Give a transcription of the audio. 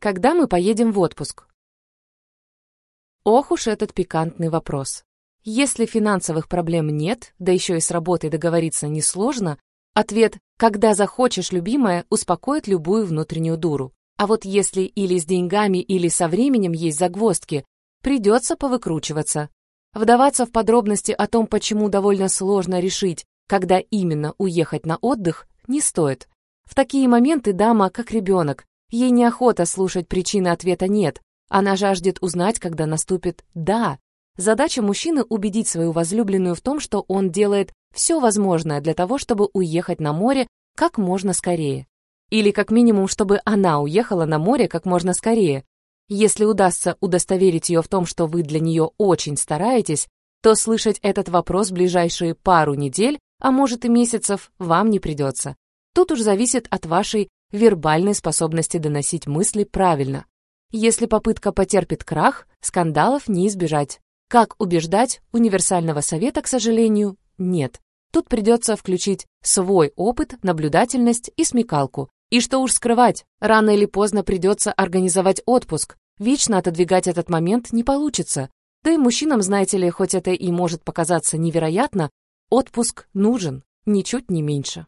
Когда мы поедем в отпуск? Ох уж этот пикантный вопрос. Если финансовых проблем нет, да еще и с работой договориться несложно, ответ «когда захочешь, любимая» успокоит любую внутреннюю дуру. А вот если или с деньгами, или со временем есть загвоздки, придется повыкручиваться. Вдаваться в подробности о том, почему довольно сложно решить, когда именно уехать на отдых, не стоит. В такие моменты дама как ребенок. Ей неохота слушать причины ответа «нет». Она жаждет узнать, когда наступит «да». Задача мужчины убедить свою возлюбленную в том, что он делает все возможное для того, чтобы уехать на море как можно скорее. Или как минимум, чтобы она уехала на море как можно скорее. Если удастся удостоверить ее в том, что вы для нее очень стараетесь, то слышать этот вопрос ближайшие пару недель, а может и месяцев, вам не придется. Тут уж зависит от вашей вербальной способности доносить мысли правильно. Если попытка потерпит крах, скандалов не избежать. Как убеждать, универсального совета, к сожалению, нет. Тут придется включить свой опыт, наблюдательность и смекалку. И что уж скрывать, рано или поздно придется организовать отпуск. Вечно отодвигать этот момент не получится. Да и мужчинам, знаете ли, хоть это и может показаться невероятно, отпуск нужен, ничуть не меньше.